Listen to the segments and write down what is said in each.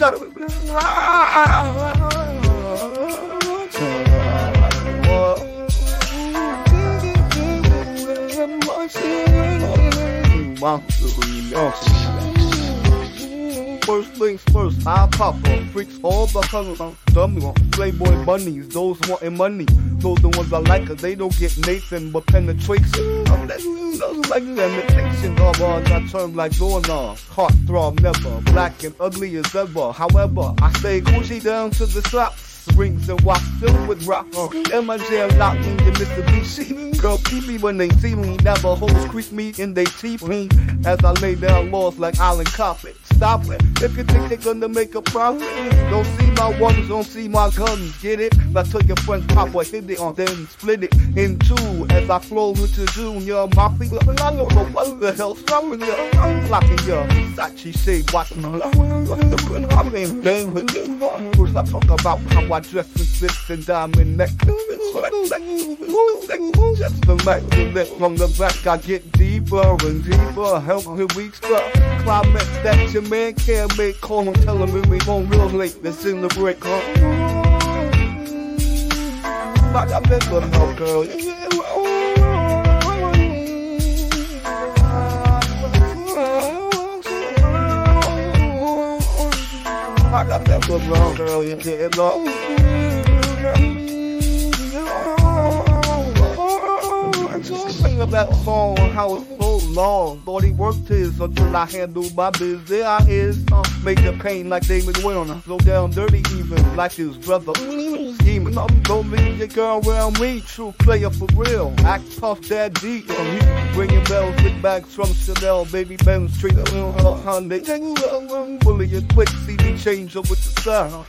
Shut up. First things first, I pop up. Freaks all the colors on dummy on. Playboy bunnies, those wanting money. Those the ones I like, cause they don't get Nathan but penetration. I'm like, those like limitations of all I term like. Heart throb never, black and ugly as ever. However, I stay Gucci down to the socks. Rings and watch filled with rock. Oh. And my jam locked in the Mitsubishi. Girl, keep me when they see me. Never hoes creep me in they teeth me. As I lay down laws like Island Coffin. Stop it. If you think they're gonna make a profit, don't see my ones, don't see my guns. Get it? I took your friend's pop or hit it on then split it in two. As I flow into Junior, my feet I don't know what the hell's with you. I'm flocking you. Versace shade, watching the I talk about how I dress with this and diamond neck. Just the that from the back, I get deeper and deeper. Help me reach the climax that your man can't make. Call him, tell him we home real late. Let's in the break, huh? Like I've been with no girl. I've been with no girl. You get Sing about song, how so long. Thought he worked his until I handled my biz. There I is, uh, making pain like David Warner. Slow down dirty even, like his brother. Scheming, I'm don't leave your girl around me. True player for real. Act tough, that deep on me. Bringing bells with bags from Chanel. Baby Benz, treat a little Hyundai. Fully equipped, CD changer with the sound.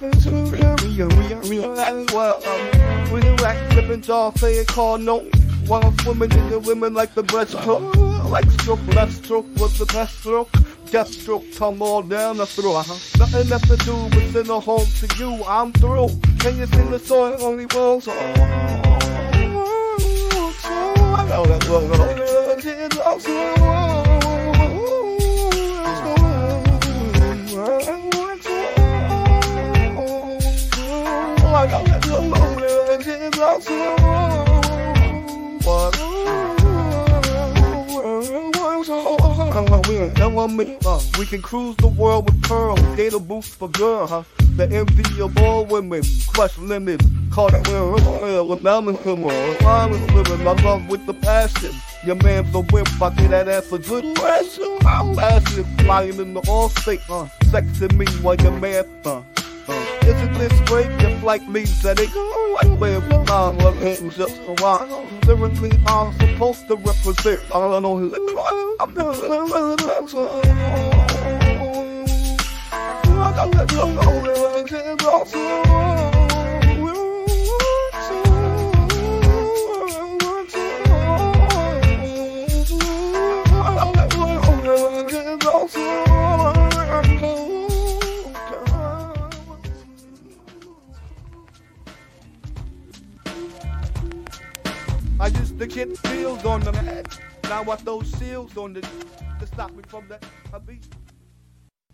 Well, um, when you act, flipping jaw, it, call no. While I'm swimming in the women like the breaststroke. Like stroke, left stroke was the best stroke. Death stroke, come on down the throat. Uh-huh. Nothing left to do but send a home to you. I'm through. Can you sing the song? Only one song. I know that We can cruise the world with pearls, gator boots for girl, huh? The envy of all women, crush limits, caught it with mountain humor. I'm living my love with the passion. Your man's a whip, I get that ass for good pressure. I'm lasting, flying in the all state, uh, sexing me while your man, uh. Isn't this great? Just like me said it. I live long just a while. Lyrically, I'm supposed to represent. I don't know who I'm I I used to get seals on the head. Now I throw seals on the to stop me from the beat.